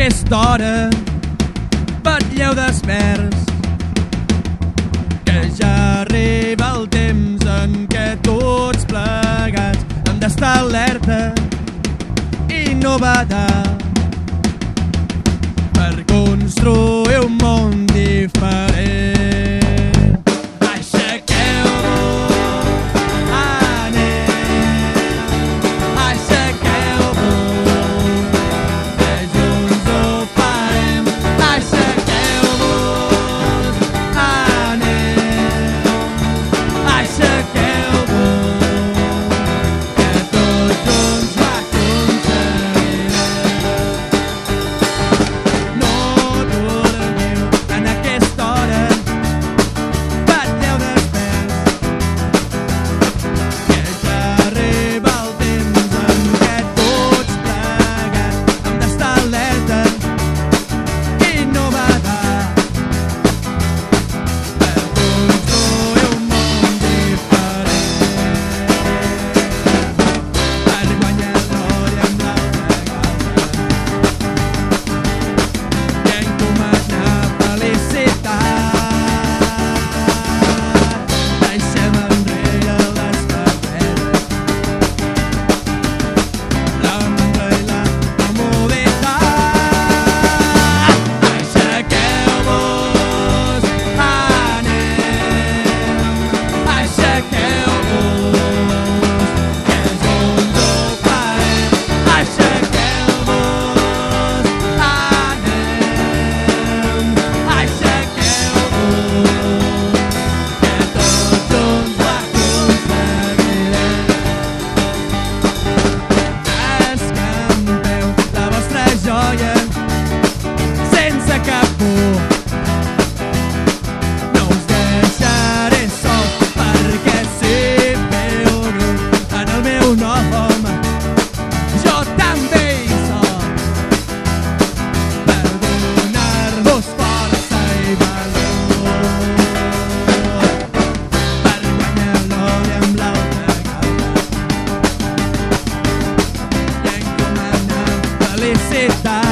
aquesta hora vetlleu desperts que ja arriba el temps en què tots plegats hem d'estar alerta i no badar per construir un món again. necessidade.